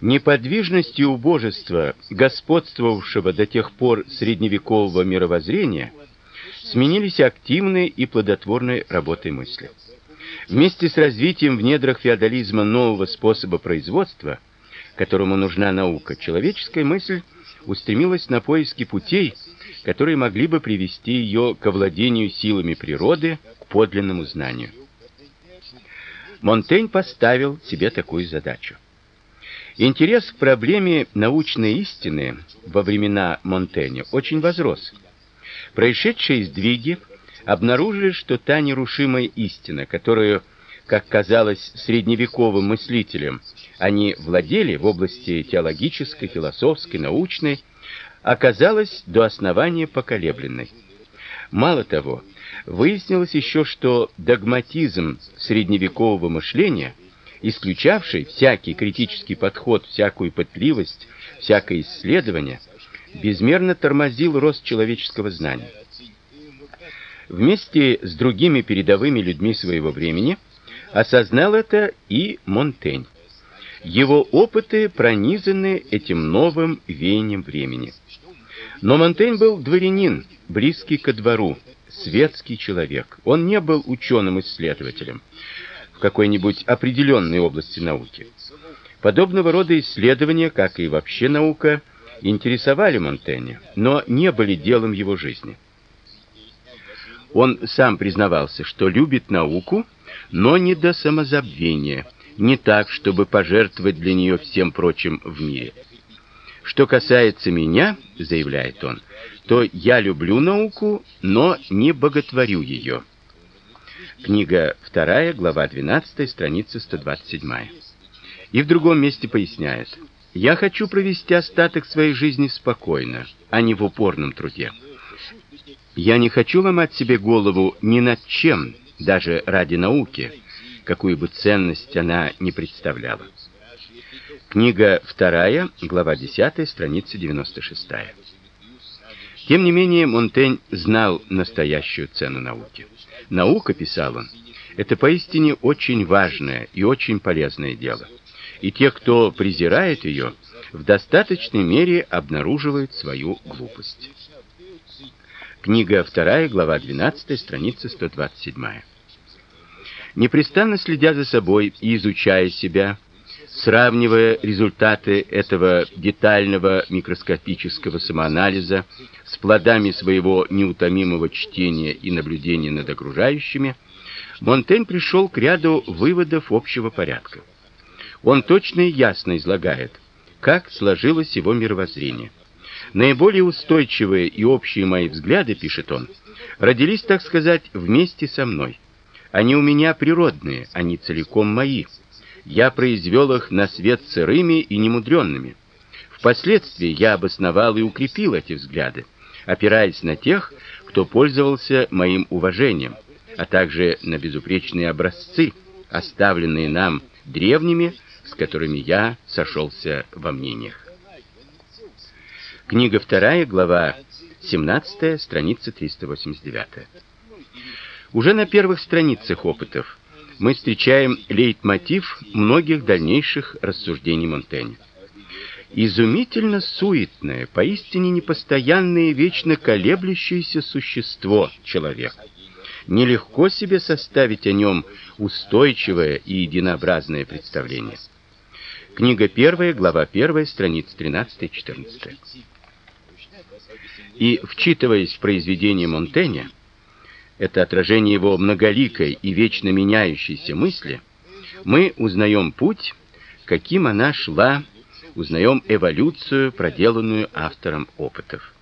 Неподвижностью убожества, господствовавшего до тех пор средневекового мировоззрения, сменились активной и плодотворной работой мысли. Вместе с развитием в недрах феодализма нового способа производства, которому нужна наука, человеческая мысль устремилась на поиски путей, которые могли бы привести ее к овладению силами природы, к подлинному знанию. Монтень поставил себе такую задачу. Интерес к проблеме научной истины во времена Монтэня очень возрос. Происшедшие сдвиги обнаружили, что та нерушимая истина, которую, как казалось средневековым мыслителям, они владели в области теологической, философской, научной, оказалась до основания поколебленной. Мало того, выяснилось еще, что догматизм средневекового мышления, исключавший всякий критический подход, всякую пытливость, всякое исследование, безмерно тормозил рост человеческого знания. Вместе с другими передовыми людьми своего времени осознал это и Монтень. Его опыты пронизаны этим новым веянием времени. Но Монтень был дворянин, близкий ко двору, светский человек. Он не был ученым-исследователем в какой-нибудь определенной области науки. Подобного рода исследования, как и вообще наука, интересовали Монтэня, но не были делом его жизни. Он сам признавался, что любит науку, но не до самозабвения, не так, чтобы пожертвовать для нее всем прочим в мире. Что касается меня, заявляет он, то я люблю науку, но не боготворю ее. Книга 2, глава 12, страница 127. И в другом месте поясняет: "Я хочу провести остаток своей жизни спокойно, а не в упорном труде. Я не хочу ломать себе голову ни над чем, даже ради науки, какую бы ценность она ни представляла". Книга 2, глава 10, страница 96. Тем не менее, Монтень знал настоящую цену науки. Наука, писал он, это поистине очень важное и очень полезное дело. И те, кто презирает ее, в достаточной мере обнаруживают свою глупость. Книга 2, глава 12, страница 127. Непрестанно следя за собой и изучая себя, сравнивая результаты этого детального микроскопического самоанализа с плодами своего неутомимого чтения и наблюдения над окружающими, Монтень пришел к ряду выводов общего порядка. Он точно и ясно излагает, как сложилось его мировоззрение. Наиболее устойчивые и общие мои взгляды, пишет он, родились, так сказать, вместе со мной. Они у меня природные, они целиком мои я произвел их на свет сырыми и немудренными. Впоследствии я обосновал и укрепил эти взгляды, опираясь на тех, кто пользовался моим уважением, а также на безупречные образцы, оставленные нам древними, с которыми я сошелся во мнениях. Книга 2, глава 17, страница 389. Уже на первых страницах опытов мы встречаем лейтмотив многих дальнейших рассуждений Монтэня. Изумительно суетное, поистине непостоянное и вечно колеблющееся существо человек. Нелегко себе составить о нем устойчивое и единообразное представление. Книга 1, глава 1, страницы 13-14. И вчитываясь в произведение Монтэня, это отражение его многоликой и вечно меняющейся мысли, мы узнаем путь, каким она шла, узнаем эволюцию, проделанную автором опытов.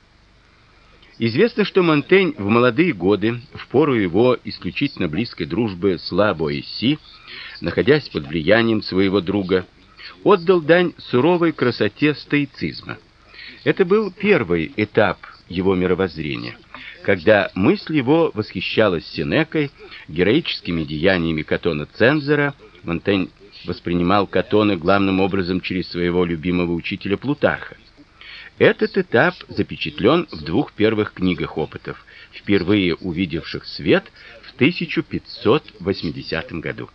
Известно, что Монтень в молодые годы, в пору его исключительно близкой дружбы с Ла Боисси, находясь под влиянием своего друга, отдал дань суровой красоте стоицизма. Это был первый этап его мировоззрения когда мысль его восхищалась Сенекой, героическими деяниями Катона Цензора, Монтень воспринимал Катона главным образом через своего любимого учителя Плутарха. Этот этап запечатлен в двух первых книгах опытов, впервые увидевших свет в 1580 году.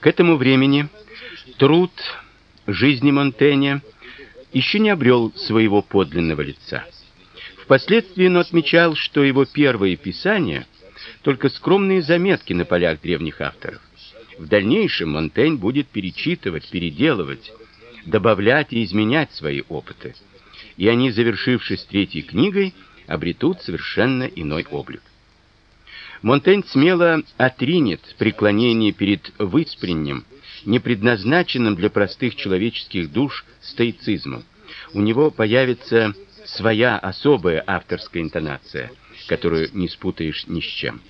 К этому времени труд жизни Монтэня еще не обрел своего подлинного лица. Впоследствии он отмечал, что его первые писания только скромные заметки на полях древних авторов. В дальнейшем Монтень будет перечитывать, переделывать, добавлять и изменять свои опыты. И они, завершившись третьей книгой, обретут совершенно иной облик. Монтень смело отринет преклонение перед выспренним, не предназначенным для простых человеческих душ стоицизмом. У него появится своя особая авторская интонация, которую не спутаешь ни с чем.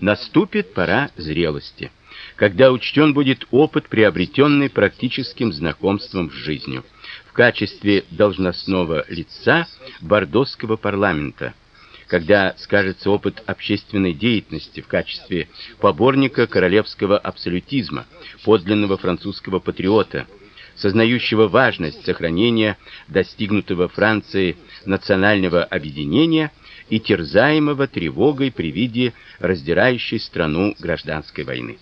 Наступит пора зрелости, когда учтен будет опыт, приобретенный практическим знакомством с жизнью, в качестве должностного лица бордосского парламента – когда скажется опыт общественной деятельности в качестве поборника королевского абсолютизма, подлинного французского патриота, сознающего важность сохранения достигнутого Францией национального объединения и терзаемого тревогой при виде раздирающей страну гражданской войны.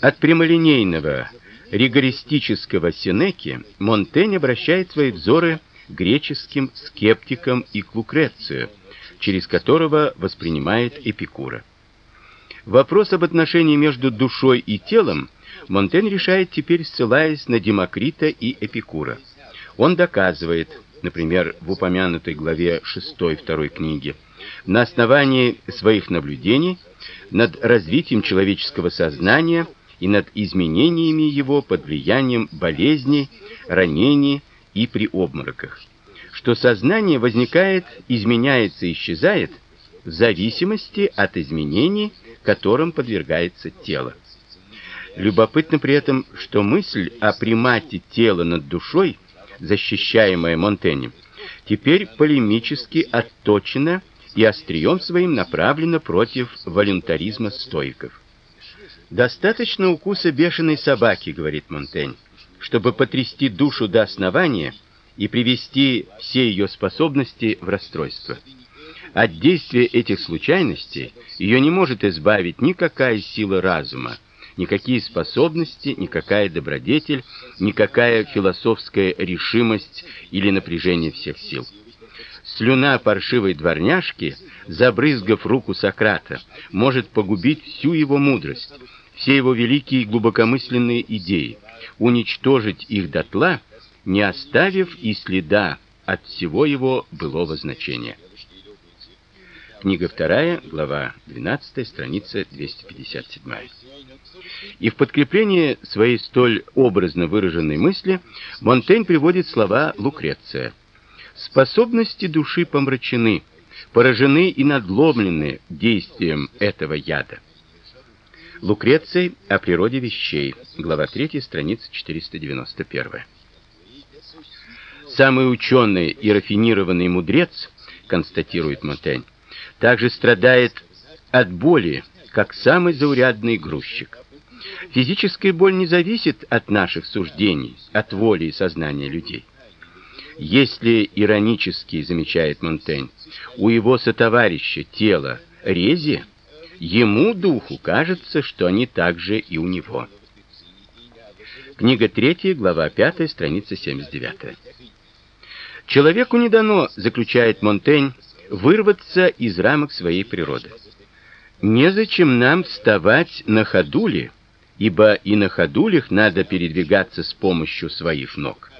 От прямолинейного ригористического Сенеки Монтень обращает свои взоры греческим скептиком и к Лукрецию, через которого воспринимает Эпикура. Вопрос об отношении между душой и телом Монтень решает теперь, ссылаясь на Демокрита и Эпикура. Он доказывает, например, в упомянутой главе 6 второй книги, на основании своих наблюдений над развитием человеческого сознания и над изменениями его под влиянием болезней, ранений, и при обмороках, что сознание возникает, изменяется и исчезает в зависимости от изменений, которым подвергается тело. Любопытно при этом, что мысль о примате тела над душой, защищаемая Монтенем, теперь полемически отточена и острием своим направлена против волюнтаризма стоиков. Достаточно укуса бешеной собаки, говорит Монтень, чтобы потрясти душу до основания и привести все ее способности в расстройство. От действия этих случайностей ее не может избавить никакая сила разума, никакие способности, никакая добродетель, никакая философская решимость или напряжение всех сил. Слюна паршивой дворняжки, забрызгав руку Сократа, может погубить всю его мудрость, все его великие глубокомысленные идеи уничтожить их дотла, не оставив и следа от всего его былого значения. Книга 2, глава 12, страница 257. И в подкрепление своей столь образно выраженной мысли Монтень приводит слова Лукреция. Способности души помрачены, поражены и надломлены действием этого яда. Лукреций о природе вещей. Глава 3, страница 491. Самый ученый и рафинированный мудрец, констатирует Монтень, также страдает от боли, как самый заурядный грузчик. Физическая боль не зависит от наших суждений, от воли и сознания людей. Если иронически замечает Монтень, у его сотоварища тело рези, Ему духу кажется, что они также и у него. Книга 3, глава 5, страница 79. Человеку не дано, заключает Монтень, вырваться из рамок своей природы. Незачем нам вставать на ходули, ибо и на ходулях надо передвигаться с помощью своих ног.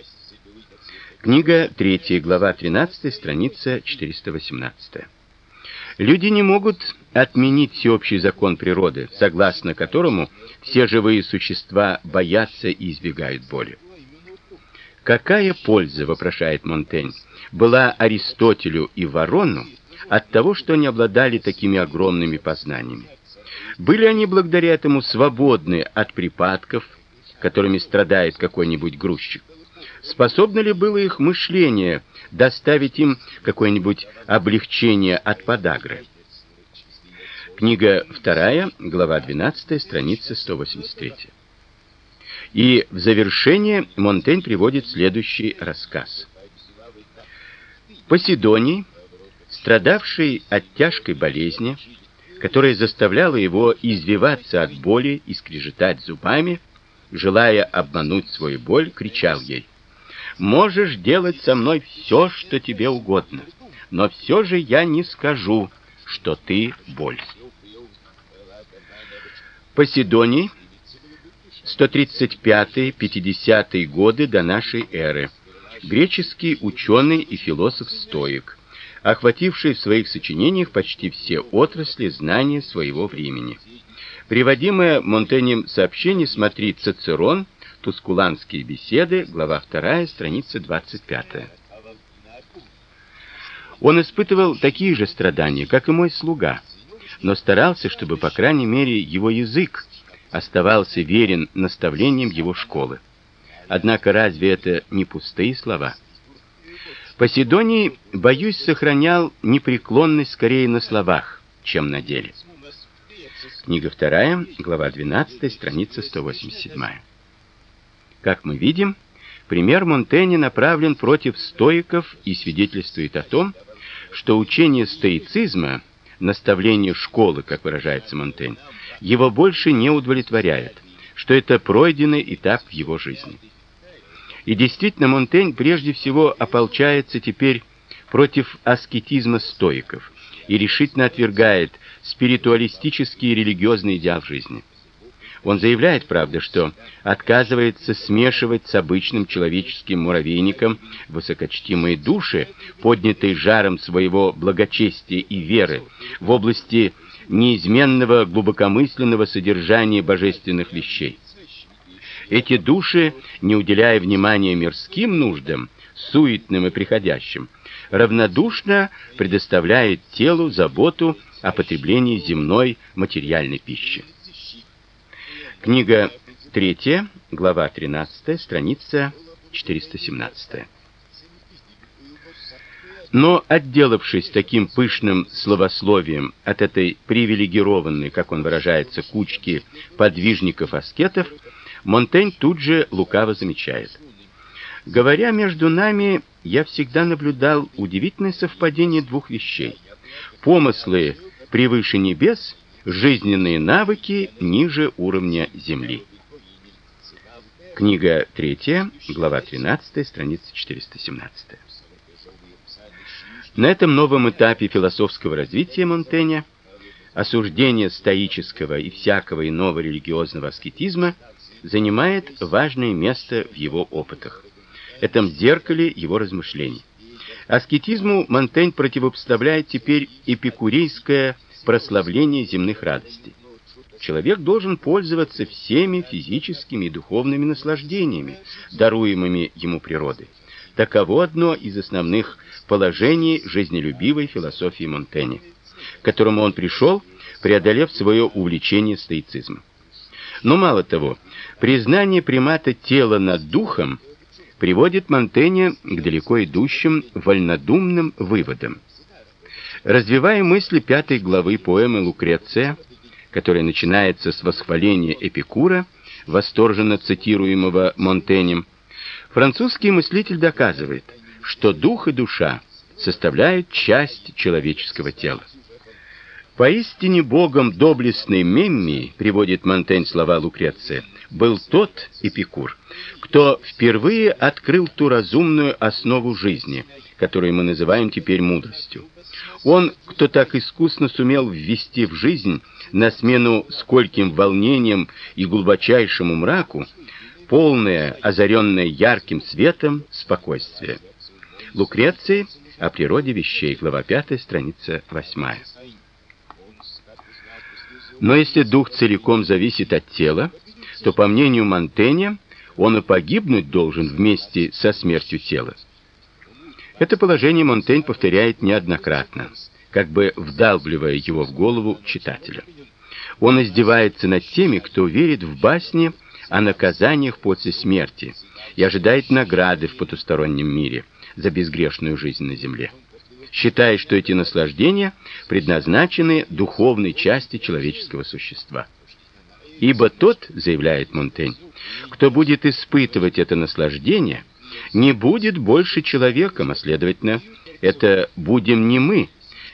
Книга 3, глава 13, страница 418. Люди не могут отменить всеобщий закон природы, согласно которому все живые существа боятся и избегают боли. Какая польза, вопрошает Монтень, была Аристотелю и Ворону от того, что они обладали такими огромными познаниями? Были они благодаря этому свободны от припадков, которыми страдает какой-нибудь грузчик? Способно ли было их мышление доставить им какое-нибудь облегчение от подагры? Книга 2, глава 12, страница 183. И в завершение Монтень приводит следующий рассказ. Поседоний, страдавший от тяжкой болезни, которая заставляла его извиваться от боли и скрежетать зубами, желая обмануть свою боль, кричал ей: "Можешь делать со мной все, что тебе угодно, но все же я не скажу, что ты боль". Поседоний 135-50 годы до нашей эры. Греческий ученый и философ-стоик, охвативший в своих сочинениях почти все отрасли знания своего времени. Приводимое Монтенем сообщение смотри Цицерон, Тускуланские беседы, глава 2, страница 25. Он испытывал такие же страдания, как и мой слуга, но старался, чтобы по крайней мере его язык оставался верен наставлениям его школы. Однако разве это не пустые слова? Поседоний, боюсь, сохранял непреклонность скорее на словах, чем на деле. Книга 2, глава 12, страница 187. Как мы видим, пример Монтэня направлен против стоиков и свидетельствует о том, что учение стоицизма, наставление школы, как выражается Монтень, его больше не удовлетворяет, что это пройденный этап в его жизни. И действительно Монтень прежде всего ополчается теперь против аскетизма стоиков и решительно отвергает спиритуалистический и религиозный идеал жизни. Он заявляет, правда, что отказывается смешивать с обычным человеческим муравейником высокочтимые души, поднятые жаром своего благочестия и веры в области неизменного глубокомысленного содержания божественных вещей. Эти души, не уделяя внимания мирским нуждам, суетным и приходящим, равнодушно предоставляет телу заботу о потреблении земной материальной пищи. Книга 3, глава 13, страница 417. Но отделавшись таким пышным словословием от этой привилегированной, как он выражается, кучки подвижников-аскетов, Монтень тут же лукаво замечает: Говоря между нами, я всегда наблюдал удивительное совпадение двух вещей: помыслы превыше небес, жизненные навыки ниже уровня земли. Книга 3, глава 13, страница 417. На этом новом этапе философского развития Монтэня осуждение стоического и всякого иного религиозного аскетизма занимает важное место в его опытах. Этом зеркале его размышлений. Аскетизму Монтень противопоставляет теперь эпикурейское прославление земных радостей. Человек должен пользоваться всеми физическими и духовными наслаждениями, даруемыми ему природой. Таково одно из основных положений жизнелюбивой философии Монтэня, к которому он пришел, преодолев свое увлечение стоицизмом. Но мало того, признание примата тела над духом приводит Монтэня к далеко идущим вольнодумным выводам. Развивая мысли пятой главы поэмы Лукреция, которая начинается с восхваления Эпикура, восторженно цитируемого Монтенем, французский мыслитель доказывает, что дух и душа составляют часть человеческого тела. Поистине богом доблестный Мемми, приводит Монтень слова Лукреция, был тот Эпикур, кто впервые открыл ту разумную основу жизни, которую мы называем теперь мудростью. Он, кто так искусно сумел ввести в жизнь на смену скольким волнениям и глубочайшему мраку полное, озаренное ярким светом спокойствие. Лукреция о природе вещей, глава 5, страница 8. Но если дух целиком зависит от тела, то, по мнению Монтэня, он и погибнуть должен вместе со смертью тела. Это положение Монтень повторяет неоднократно, как бы вдалбливая его в голову читателя. Он издевается над теми, кто верит в басни о наказаниях после смерти и ожидает награды в потустороннем мире за безгрешную жизнь на земле считая, что эти наслаждения предназначены духовной части человеческого существа. Ибо тот, заявляет Монтень, кто будет испытывать это наслаждение, не будет больше человеком, а следовательно, это будем не мы,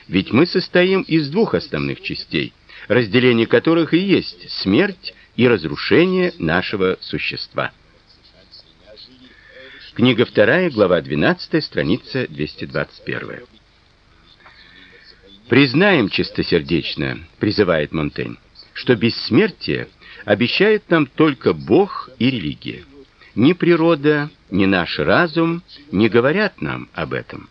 ведь мы состоим из двух основных частей, разделение которых и есть смерть и разрушение нашего существа. Книга 2, глава 12, страница 221. Признаем чистосердечно, призывает Монтень, что бессмертие обещает нам только Бог и религия. Ни природа, ни наш разум не говорят нам об этом.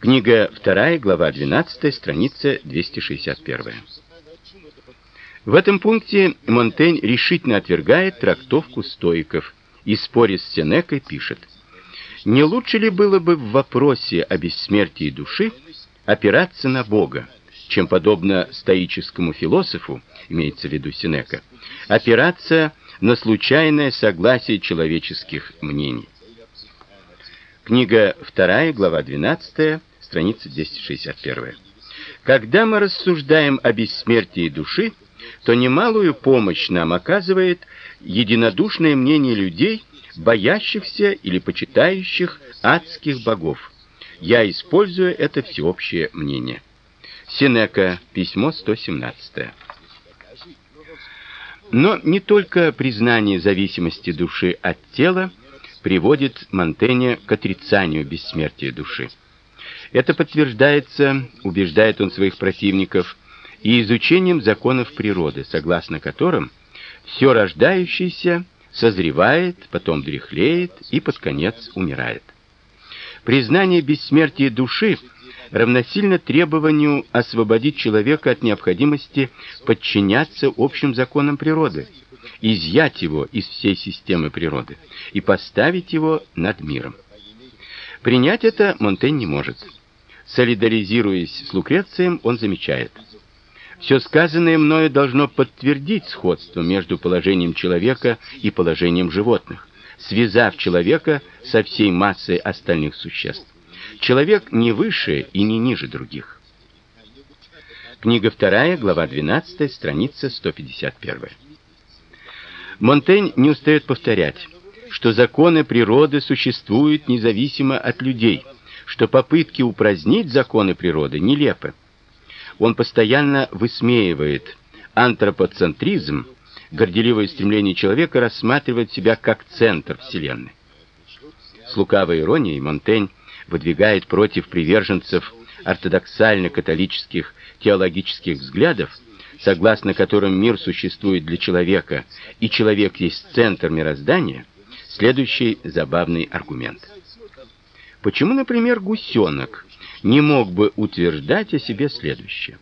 Книга 2, глава 12, страница 261. В этом пункте Монтень решительно отвергает трактовку стоиков и споря с Сенекой пишет: Не лучше ли было бы в вопросе о бессмертии души опираться на Бога, чем подобно стоическому философу, имеется в виду Сенека, опираться на случайное согласие человеческих мнений. Книга 2, глава 12, страница 261. Когда мы рассуждаем о бессмертии души, то немалую помощь нам оказывает единодушное мнение людей, боящихся или почитающих адских богов. Я использую это всеобщее мнение. Сенека, письмо 117. Но не только признание зависимости души от тела приводит Монтэня к отрицанию бессмертия души. Это подтверждается, убеждает он своих противников, и изучением законов природы, согласно которым все рождающееся созревает, потом дряхлеет и под конец умирает. Признание бессмертия души равносильно требованию освободить человека от необходимости подчиняться общим законам природы, изъять его из всей системы природы и поставить его над миром. Принять это Монтень не может. Солидаризируясь с Лукрецием, он замечает: все сказанное мною должно подтвердить сходство между положением человека и положением животных, связав человека со всей массой остальных существ. Человек не выше и не ниже других. Книга 2, глава 12, страница 151. Монтень не устает повторять, что законы природы существуют независимо от людей, что попытки упразднить законы природы нелепы. Он постоянно высмеивает антропоцентризм, горделивое стремление человека рассматривать себя как центр вселенной. С лукавой иронией Монтень выдвигает против приверженцев ортодоксально-католических теологических взглядов, согласно которым мир существует для человека и человек есть центр мироздания, следующий забавный аргумент. Почему, например, гусенок не мог бы утверждать о себе следующее: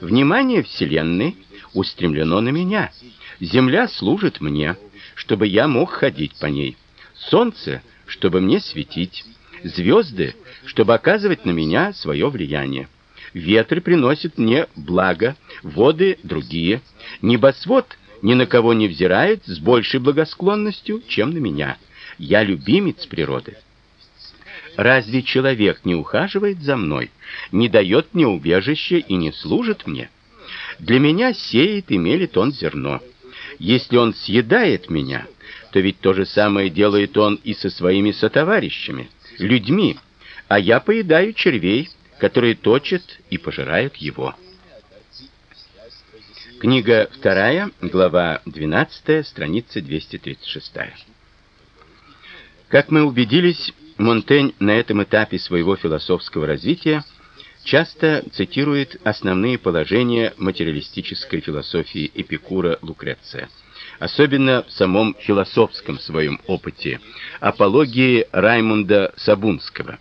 Внимание вселенной устремлено на меня. Земля служит мне, чтобы я мог ходить по ней. Солнце, чтобы мне светить. Звезды, чтобы оказывать на меня свое влияние. Ветры приносят мне благо, воды другие. Небосвод ни на кого не взирает с большей благосклонностью, чем на меня. Я любимец природы. Разве человек не ухаживает за мной, не дает мне убежище и не служит мне? Для меня сеет и мелит он зерно. Если он съедает меня, то ведь то же самое делает он и со своими сотоварищами, людьми, а я поедаю червей, которые точат и пожирают его. Книга 2, глава 12, страница 236. Как мы убедились, Монтень на этом этапе своего философского развития часто цитирует основные положения материалистической философии Эпикура Лукреция, особенно в самом философском своем опыте апологии Раймунда Сабунского.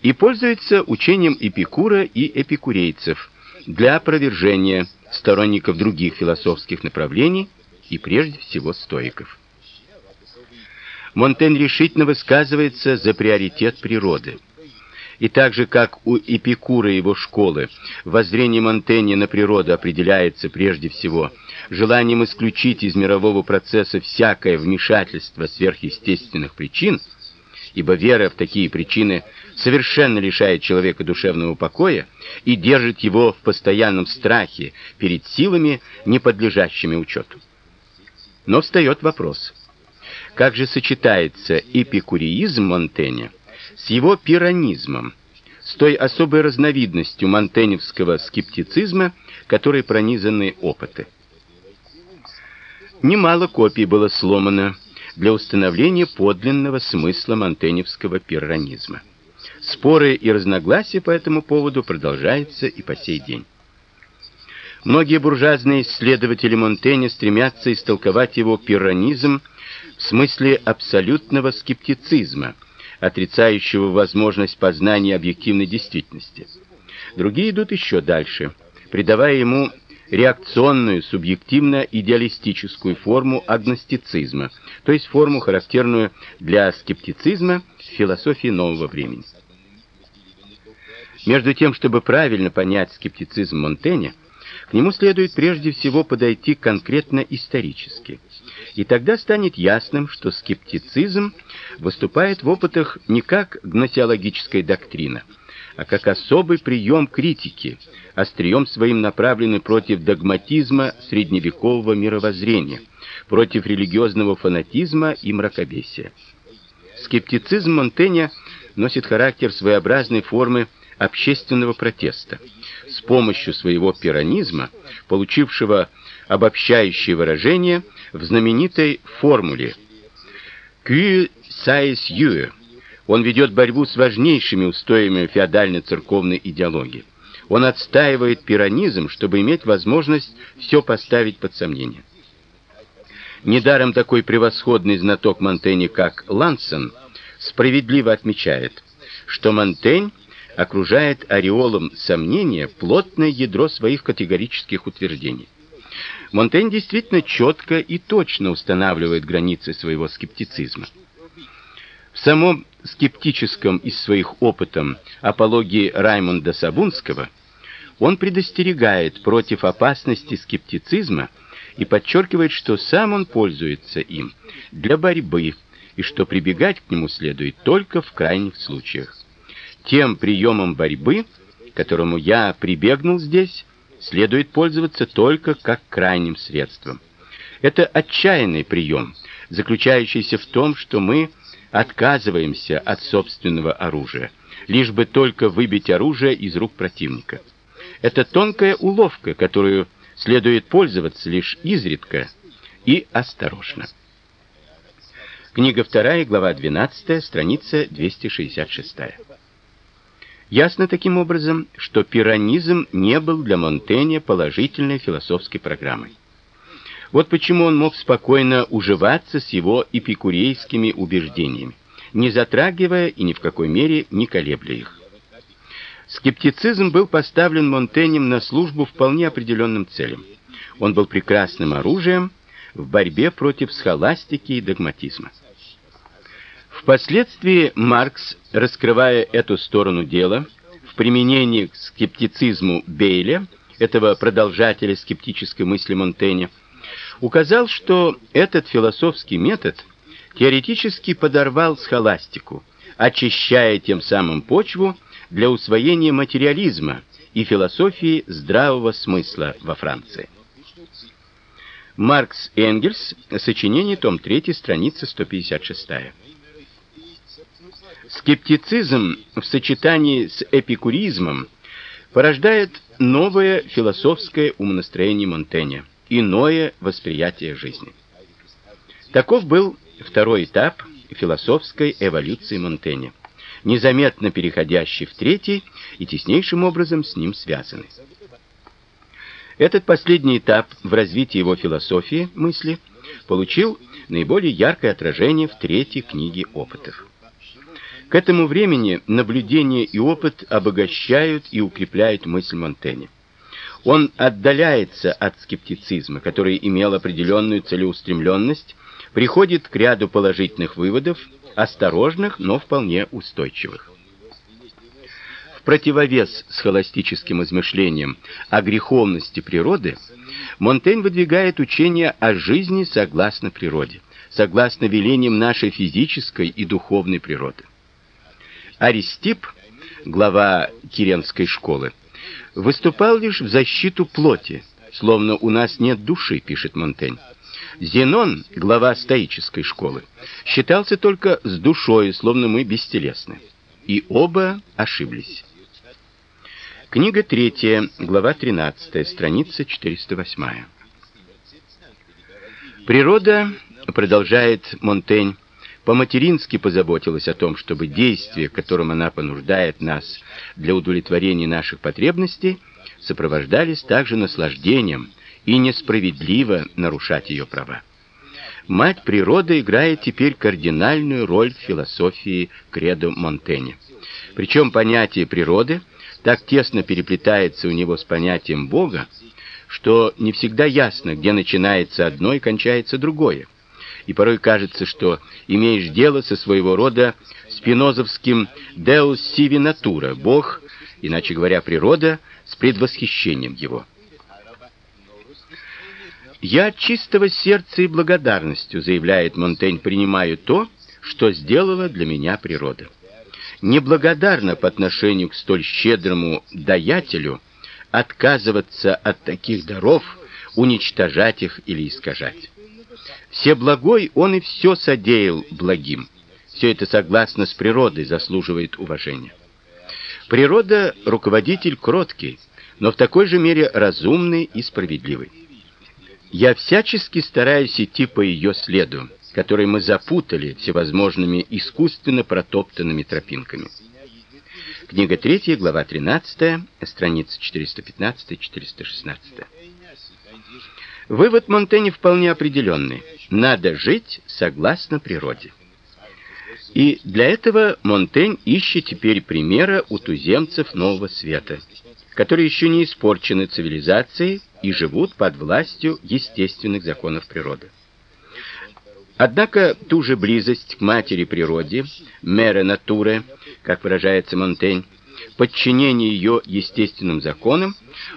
И пользуется учением Эпикура и эпикурейцев для опровержения сторонников других философских направлений и прежде всего стоиков. Монтень решительно высказывается за приоритет природы. И так же, как у Эпикура его школы, воззрение Монтэня на природу определяется прежде всего желанием исключить из мирового процесса всякое вмешательство сверхъестественных причин, ибо вера в такие причины совершенно лишает человека душевного покоя и держит его в постоянном страхе перед силами, не подлежащими учету. Но встает вопрос: как же сочетается эпикуреизм Монтэня с его пиранизмом, с той особой разновидностью монтеневского скептицизма, которой пронизаны опыты. Немало копий было сломано для установления подлинного смысла монтеневского пирронизма. Споры и разногласия по этому поводу продолжаются и по сей день. Многие буржуазные исследователи Монтэня стремятся истолковать его пирронизм в смысле абсолютного скептицизма, отрицающего возможность познания объективной действительности. Другие идут еще дальше, придавая ему реакционную субъективно-идеалистическую форму агностицизма, то есть форму, характерную для скептицизма в философии нового времени. Между тем, чтобы правильно понять скептицизм Монтэня, к нему следует прежде всего подойти конкретно исторически. И тогда станет ясным, что скептицизм выступает в опытах не как гносеологическая доктрина, а как особый прием критики, острием своим направленный против догматизма средневекового мировоззрения, против религиозного фанатизма и мракобесия. Скептицизм Монтэня носит характер своеобразной формы общественного протеста. С помощью своего пиранизма, получившего обобщающее выражение в знаменитой формуле «Qui sais you?» Он ведет борьбу с важнейшими устоями феодально-церковной идеологии. Он отстаивает пиранизм, чтобы иметь возможность все поставить под сомнение. Недаром такой превосходный знаток Монтэня, как Лансон, справедливо отмечает, что Монтень окружает ореолом сомнения плотное ядро своих категорических утверждений. Монтень действительно четко и точно устанавливает границы своего скептицизма. В самом скептическом из своих опытом апологии Раймонда Сабунского он предостерегает против опасности скептицизма и подчеркивает, что сам он пользуется им для борьбы и что прибегать к нему следует только в крайних случаях. Тем приемом борьбы, которому я прибегнул здесь, следует пользоваться только как крайним средством. Это отчаянный прием, заключающийся в том, что мы отказываемся от собственного оружия, лишь бы только выбить оружие из рук противника. Это тонкая уловка, которую следует пользоваться лишь изредка и осторожно. Книга 2, глава 12, страница 266. Ясно таким образом, что пиранизм не был для Монтэня положительной философской программой. Вот почему он мог спокойно уживаться с его эпикурейскими убеждениями, не затрагивая и ни в какой мере не колебля их. Скептицизм был поставлен Монтенем на службу вполне определенным целям. Он был прекрасным оружием в борьбе против схоластики и догматизма. Впоследствии Маркс, раскрывая эту сторону дела в применении к скептицизму Бейля, этого продолжателя скептической мысли Монтэня, указал, что этот философский метод теоретически подорвал схоластику, очищая тем самым почву для усвоения материализма и философии здравого смысла во Франции. Маркс Энгельс, сочинение, том 3, страница 156. Скептицизм в сочетании с эпикуризмом порождает новое философское умонастроение Монтэня иное восприятие жизни. Таков был второй этап философской эволюции Монтэня, незаметно переходящий в третий и теснейшим образом с ним связанный. Этот последний этап в развитии его философии мысли получил наиболее яркое отражение в третьей книге опытов. К этому времени наблюдение и опыт обогащают и укрепляют мысль Монтэня. Он отдаляется от скептицизма, который имел определенную целеустремленность, приходит к ряду положительных выводов, осторожных, но вполне устойчивых. В противовес схоластическим измышлениям о греховности природы, Монтень выдвигает учение о жизни согласно природе, согласно велениям нашей физической и духовной природы. Аристип, глава Киренской школы, выступал лишь в защиту плоти, словно у нас нет души, пишет Монтень. Зенон, глава стоической школы, считался только с душой, словно мы бестелесны. И оба ошиблись. Книга 3, глава 13, страница 408. Природа, продолжает Монтень, по-матерински позаботилась о том, чтобы действия, которым она понуждает нас для удовлетворения наших потребностей, сопровождались также наслаждением и несправедливо нарушать ее права. Мать природа играет теперь кардинальную роль в философии кредо Монтэня. Причем понятие природы так тесно переплетается у него с понятием Бога, что не всегда ясно, где начинается одно и кончается другое и порой кажется, что имеешь дело со своего рода спинозовским deus sive natura, Бог, иначе говоря, природа с предвосхищением его. Я от чистого сердца и благодарностью, заявляет Монтень, принимаю то, что сделала для меня природа. Неблагодарно по отношению к столь щедрому даятелю отказываться от таких даров, уничтожать их или искажать. Все благой он и все содеял благим. Все это согласно с природой заслуживает уважения. Природа руководитель кроткий, но в такой же мере разумный и справедливый. Я всячески стараюсь идти по ее следу, который мы запутали всевозможными искусственно протоптанными тропинками. Книга 3, глава 13, страница 415-416. Вывод Монтэня вполне определенный. Надо жить согласно природе. И для этого Монтень ищет теперь примера у туземцев Нового Света, которые еще не испорчены цивилизацией и живут под властью естественных законов природы. Однако ту же близость к матери природе, мере натуре, как выражается Монтень, подчинение ее естественным законам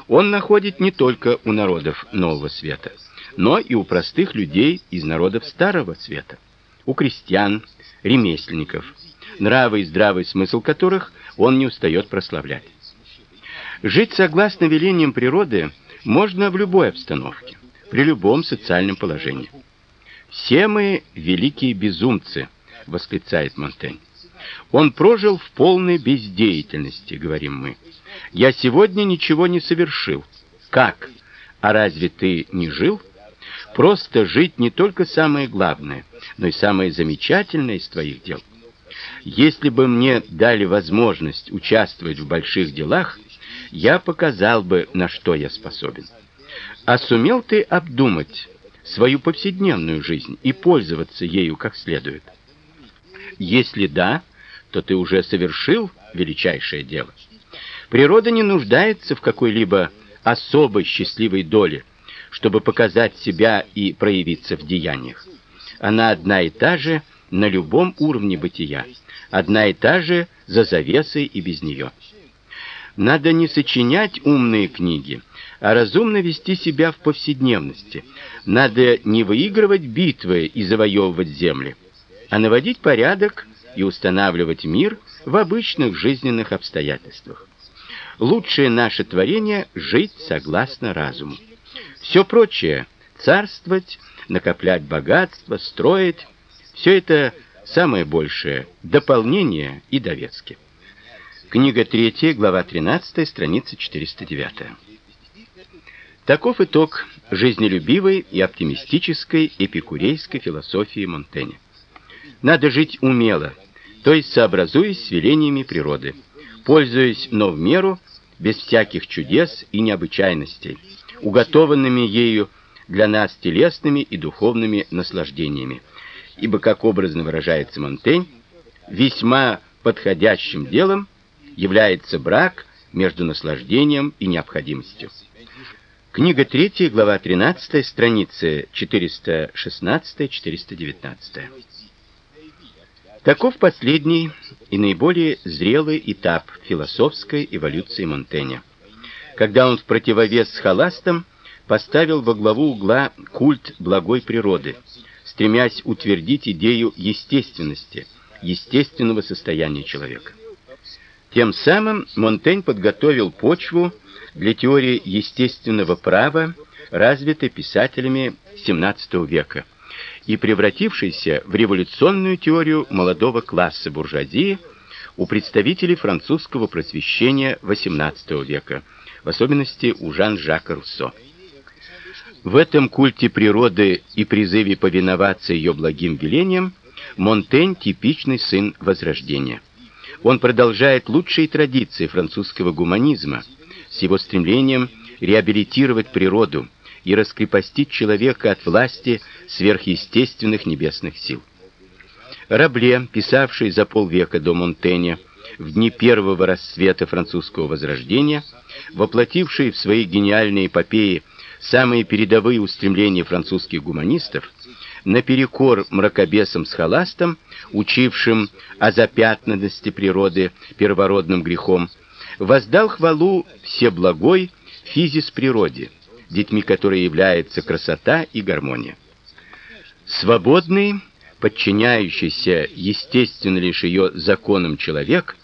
он находит не только у народов Нового Света, но и у простых людей из народов Старого Света, у крестьян, ремесленников, нравы и здравый смысл которых он не устает прославлять. Жить согласно велениям природы можно в любой обстановке, при любом социальном положении. Все мы великие безумцы, восклицает Монтень. Он прожил в полной бездеятельности, говорим мы. Я сегодня ничего не совершил. Как? А разве ты не жил? Просто жить не только самое главное, но и самое замечательное из твоих дел. Если бы мне дали возможность участвовать в больших делах, я показал бы, на что я способен. А сумел ты обдумать свою повседневную жизнь и пользоваться ею как следует? Если да, то ты уже совершил величайшее дело. Природа не нуждается в какой-либо особой счастливой доле, чтобы показать себя и проявиться в деяниях. Она одна и та же на любом уровне бытия, одна и та же за завесой и без нее. Надо не сочинять умные книги, а разумно вести себя в повседневности. Надо не выигрывать битвы и завоевывать земли, а наводить порядок и устанавливать мир в обычных жизненных обстоятельствах. Лучшее наше творение жить согласно разуму. Все прочее царствовать, накоплять богатство, строить все это самое большее дополнение и довески. Книга 3, глава 13, страница 409. Таков итог жизнелюбивой и оптимистической эпикурейской философии Монтэня. Надо жить умело, то есть сообразуясь с велениями природы, пользуясь, но в меру, без всяких чудес и необычайностей, уготованными ею для нас телесными и духовными наслаждениями. Ибо, как образно выражается Монтень, весьма подходящим делом является брак между наслаждением и необходимостью. Книга 3, глава 13, страницы 416-419. Таков последний и наиболее зрелый этап философской эволюции Монтэня. Когда он в противовес с Халастом поставил во главу угла культ благой природы, стремясь утвердить идею естественности, естественного состояния человека. Тем самым Монтень подготовил почву для теории естественного права, развитой писателями XVII века и превратившейся в революционную теорию молодого класса буржуазии у представителей французского просвещения XVIII века, в особенности у Жан-Жака Руссо. В этом культе природы и призыве повиноваться ее благим велениям Монтень типичный сын Возрождения. Он продолжает лучшие традиции французского гуманизма с его стремлением реабилитировать природу и раскрепостить человека от власти сверхъестественных небесных сил. Рабле, писавший за полвека до Монтэня в дни первого расцвета французского возрождения, воплотивший в свои гениальные эпопеи самые передовые устремления французских гуманистов, наперекор мракобесам-схоластам, учившим о запятнанности природы первородным грехом, воздал хвалу всеблагой физис природе, детьми которой является красота и гармония. Свободный, подчиняющийся естественно лишь ее законам человек,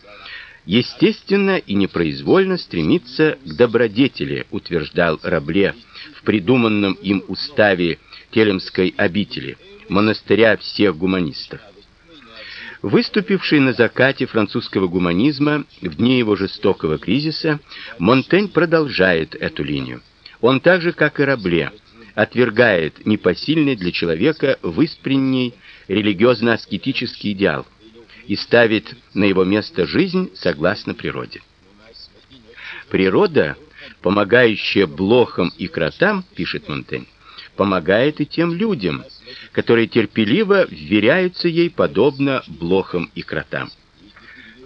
естественно и непроизвольно стремится к добродетели, утверждал Рабле в придуманном им уставе Телемской обители, монастыря всех гуманистов. Выступивший на закате французского гуманизма в дни его жестокого кризиса, Монтень продолжает эту линию. Он так же, как и Рабле, отвергает непосильный для человека выспренний религиозно-аскетический идеал и ставит на его место жизнь согласно природе. Природа, помогающая блохам и кротам, пишет Монтень, помогает и тем людям, которые терпеливо вверяются ей подобно блохам и кротам.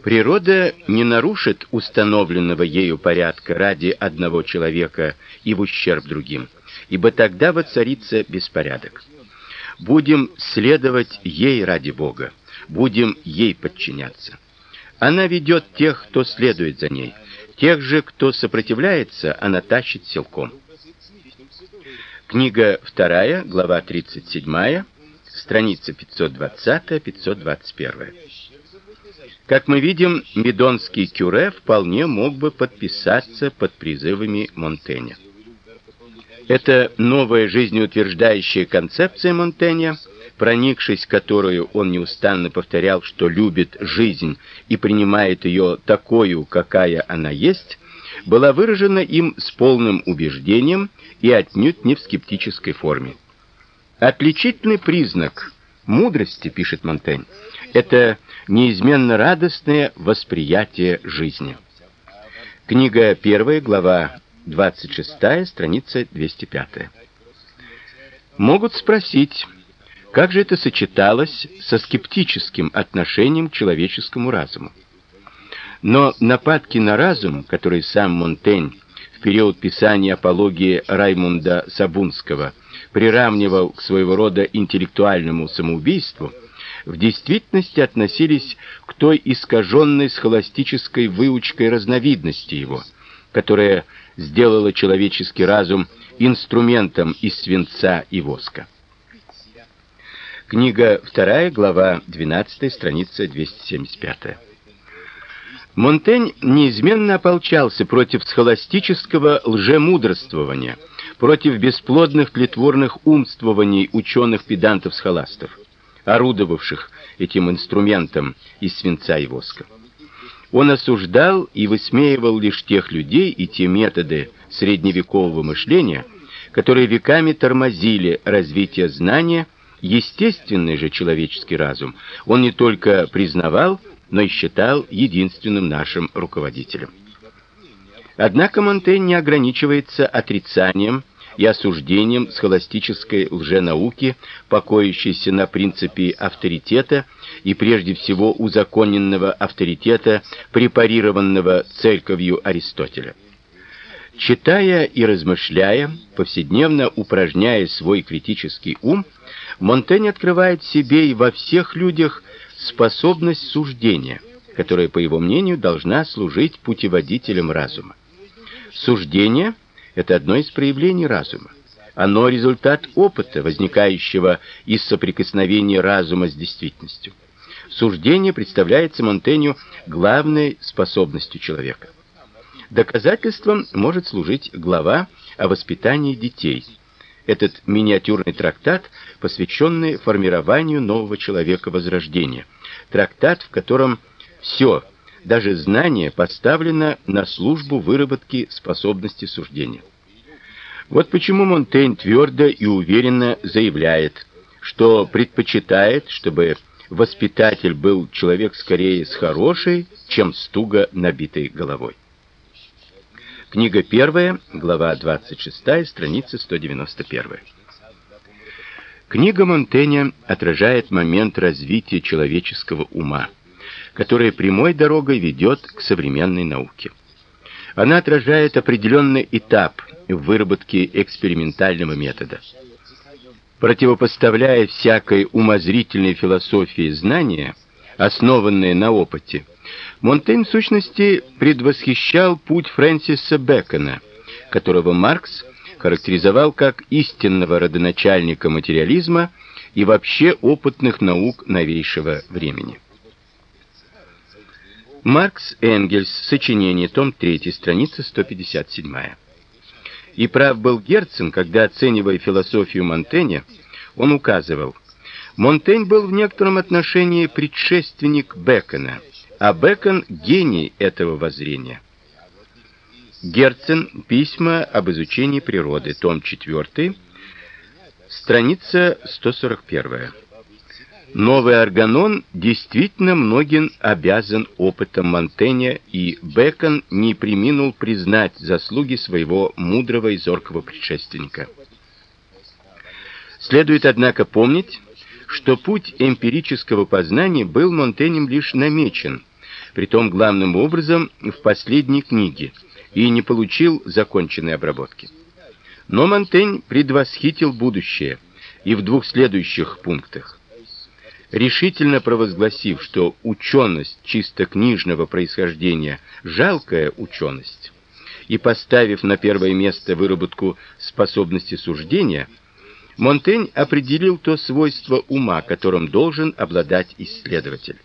Природа не нарушит установленного ею порядка ради одного человека и в ущерб другим, ибо тогда воцарится беспорядок. Будем следовать ей ради Бога, будем ей подчиняться. Она ведет тех, кто следует за ней, тех же, кто сопротивляется, она тащит силком. Книга 2, глава 37, страница 520-521. Как мы видим, Медонский кюре вполне мог бы подписаться под призывами Монтэня. Эта новая жизнеутверждающая концепция Монтэня, проникшись которую он неустанно повторял, что любит жизнь и принимает ее такой, какая она есть, была выражена им с полным убеждением и отнюдь не в скептической форме. Отличительный признак мудрости, пишет Монтень, это неизменно радостное восприятие жизни. Книга 1, глава 26, страница 205. Могут спросить, как же это сочеталось со скептическим отношением к человеческому разуму? Но нападки на разум, которые сам Монтень период писания апологии Раймунда Сабунского приравнивал к своего рода интеллектуальному самоубийству, в действительности относились к той искаженной схоластической выучкой разновидности его, которая сделала человеческий разум инструментом из свинца и воска. Книга 2, глава 12, страница 275. Монтень неизменно ополчался против схоластического лжемудрствования, против бесплодных тлетворных умствований ученых-педантов-схоластов, орудовавших этим инструментом из свинца и воска. Он осуждал и высмеивал лишь тех людей и те методы средневекового мышления, которые веками тормозили развитие знания, естественный же человеческий разум. Он не только признавал, но и считал единственным нашим руководителем. Однако Монтень не ограничивается отрицанием и осуждением схоластической лженауки, покоящейся на принципе авторитета и прежде всего узаконенного авторитета, препарированного церковью Аристотеля. Читая и размышляя, повседневно упражняя свой критический ум, Монтень открывает себе и во всех людях способность суждения, которая, по его мнению, должна служить путеводителем разума. Суждение это одно из проявлений разума. Оно результат опыта, возникающего из соприкосновения разума с действительностью. Суждение представляется Монтенью главной способностью человека. Доказательством может служить глава о воспитании детей – этот миниатюрный трактат, посвященный формированию нового человека возрождения. Трактат, в котором все, даже знание, поставлено на службу выработки способности суждения. Вот почему Монтень твердо и уверенно заявляет, что предпочитает, чтобы воспитатель был человек скорее с хорошей, чем с туго набитой головой. Книга первая, глава 26, страница 191. Книга Монтэня отражает момент развития человеческого ума, который прямой дорогой ведет к современной науке. Она отражает определенный этап в выработке экспериментального метода. Противопоставляя всякой умозрительной философии знания, основанные на опыте, Монтень в сущности предвосхищал путь Фрэнсиса Бэкона, которого Маркс характеризовал как истинного родоначальника материализма и вообще опытных наук новейшего времени. Маркс Энгельс. Сочинение. Том 3. Страница 157. И прав был Герцен, когда оценивая философию Монтэня, он указывал: Монтень был в некотором отношении предшественник Бекона, а Бекон гений этого воззрения. Герцен. Письма об изучении природы. Том 4. Страница 141. Новый органон действительно многим обязан опытом Монтэня, и Бэкон не преминул признать заслуги своего мудрого и зоркого предшественника. Следует однако помнить, что путь эмпирического познания был Монтенем лишь намечен, притом главным образом в последней книге, и не получил законченной обработки. Но Монтень предвосхитил будущее и в двух следующих пунктах решительно провозгласив, что ученость чисто книжного происхождения жалкая ученость, и поставив на первое место выработку способности суждения, Монтень определил то свойство ума, которым должен обладать исследователь.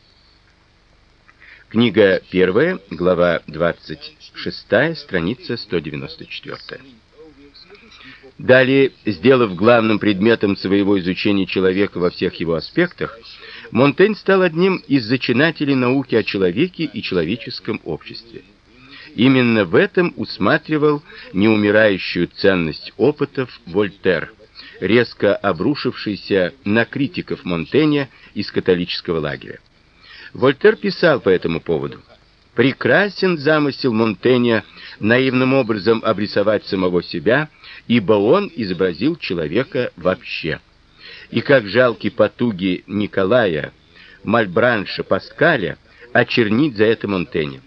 Книга 1, глава 26, страница 194. Далее, сделав главным предметом своего изучения человека во всех его аспектах, Монтень стал одним из зачинателей науки о человеке и человеческом обществе. Именно в этом усматривал неумирающую ценность опытов Вольтер, резко обрушившийся на критиков Монтэня из католического лагеря. Вольтер писал по этому поводу: Прекрасен замысел Монтэня наивным образом обрисовать самого себя, ибо он изобразил человека вообще и как жалки потуги Николая, Мальбранша, Паскаля очернить за это Монтэня.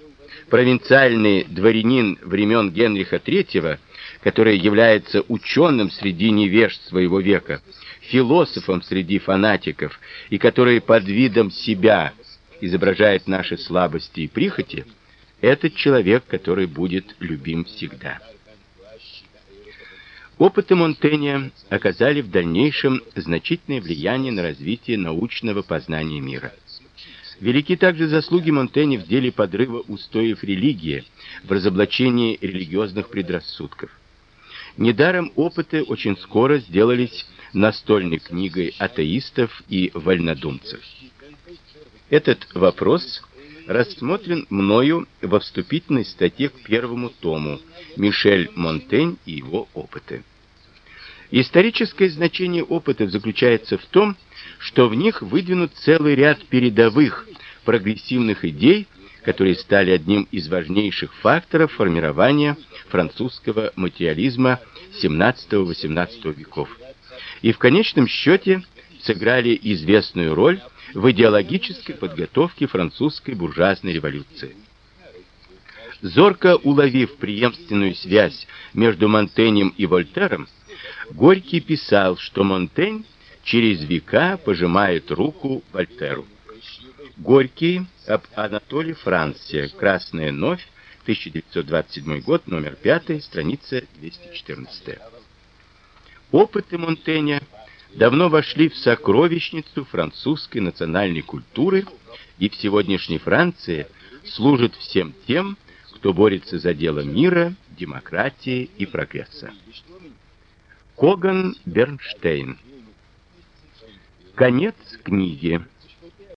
Провинциальный дворянин времен Генриха III, который является ученым среди невежд своего века, философом среди фанатиков и который под видом себя изображает наши слабости и прихоти, этот человек, который будет любим всегда. Опыты Монтэня оказали в дальнейшем значительное влияние на развитие научного познания мира. Велики также заслуги Монтэня в деле подрыва устоев религии, в разоблачении религиозных предрассудков. Недаром опыты очень скоро сделались настольной книгой атеистов и вольнодумцев. Этот вопрос рассмотрен мною во вступительной статье к первому тому Мишель Монтень и его опыты. Историческое значение опытов заключается в том, что в них выдвинут целый ряд передовых прогрессивных идей, которые стали одним из важнейших факторов формирования французского материализма XVII-XVIII веков. И в конечном счете сыграли известную роль в идеологической подготовке французской буржуазной революции. Зорко уловив преемственную связь между Монтенем и Вольтером, Горький писал, что Монтень через века пожимает руку Вольтеру. Горький об Анатолии Франции. Красная новь, 1927 год, номер 5, страница 214. Опыты Монтэня давно вошли в сокровищницу французской национальной культуры и в сегодняшней Франции служат всем тем, кто борется за дело мира, демократии и прогресса. Коган Бернштейн. Конец книги.